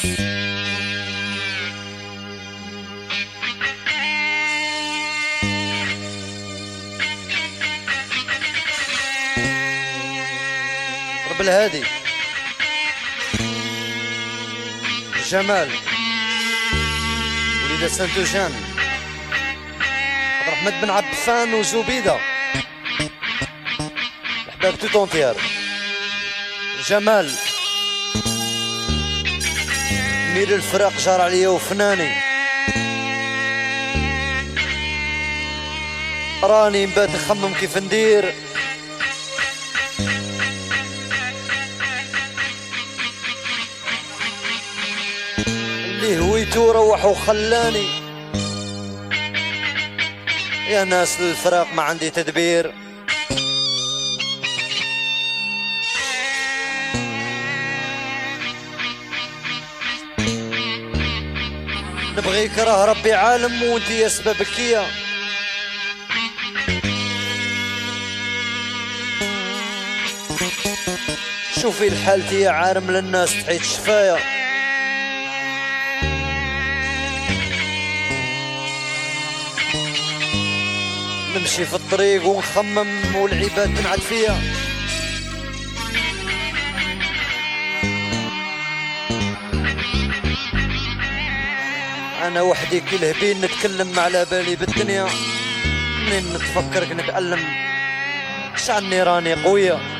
رب الهادي. جمال. وليدة سانتوجان عبد الرحمن بن عبفان وزبيدة. الحباب تو طونتيار جمال. مير الفراق جار عليا وفناني. راني نبات نخمم كيف ندير. اللي هويتو روح وخلاني. يا ناس الفراق ما عندي تدبير. نبغيك راه ربي عالم وانت يا سببك يا شوفي الحالتي يا عارم للناس تحيت شفايا نمشي في الطريق ونخمم والعباد تنعد فيا أنا وحدي كي الهبين نتكلم على بالي بالدنيا. منين نتفكرك نتألم. شعني راني قوية.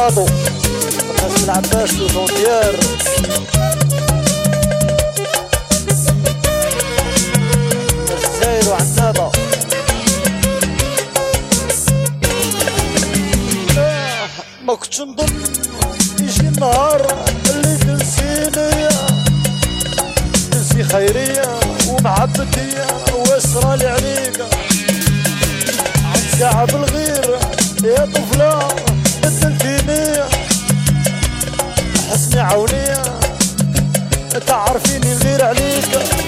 وليدة البلاطو الناس العباس ودونتيار الجزائر وعنابة ما كنتش نظن يجي النهار اللي تنسيني. تنسي خيرية ومحبتي واسرالي حسني عوني تعرفيني غير عليك.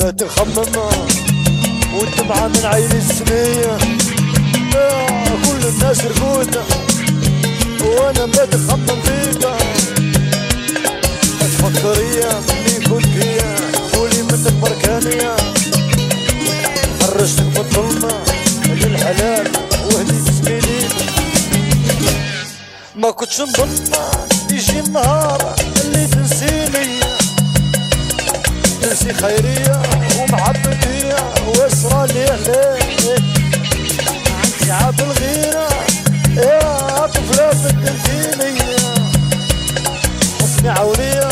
بات والدمعة من عين السنية. آه، كل الناس رقودة وأنا بات نخمم فيك تفكرية مني كنت فيا قولي منك بركانية خرجتك من الظلمة للحلال وهدي تسميني ما كنتش نظن يجي النهار اللي تنسيني. تنسي خيرية ومحبتي واسرى لي عليك عن شعب الغيرة يا طفلة بدلتيني حسني عونية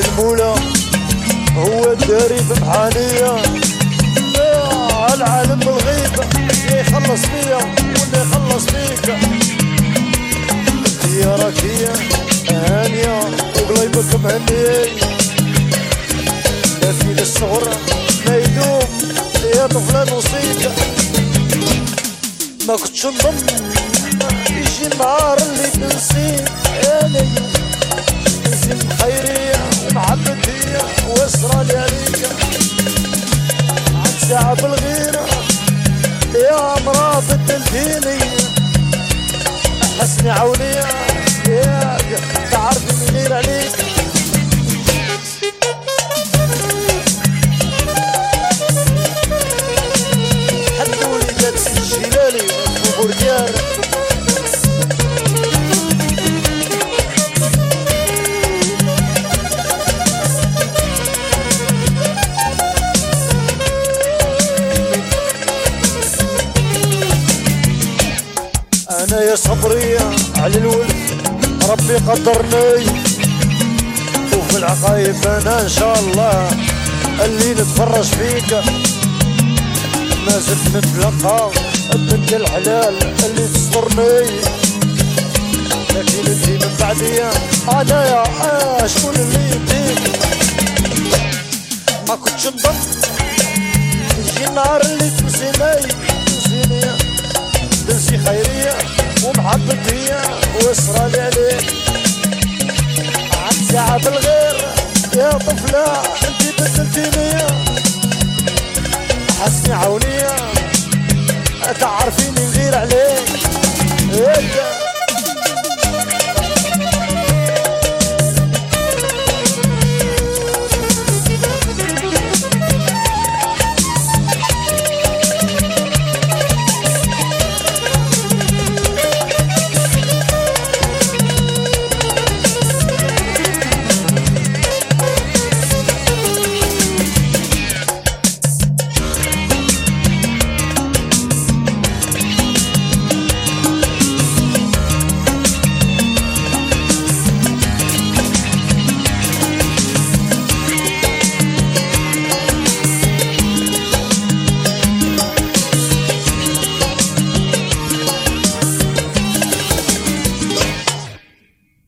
للمولى هو الداري بمحانية. العالم بالغيب. اللي يخلص فيا واللي يخلص فيك. يا راكية هانية وقليبك مهني دافي للصغر ما يدوم يا طفلة نوصيك ما كنتش نظن يجي النهار اللي تنسيك yeah, tá Tarde, menina, يا صبري على الولد ربي قدرني. وفي العقايب أنا إن شاء الله اللي نتفرج فيك. ما زلت نتلقى بنت الحلال اللي تصبرني لكن أنت من بعدي أنا يا آه شكون اللي يديك ما كنتش نضم يجي النهار اللي تنسيني تنسيني تنسي خيرية ومحبتي وصرالي عليك عن ساعة بالغير يا طفلة انت بدلتيني حسني عونية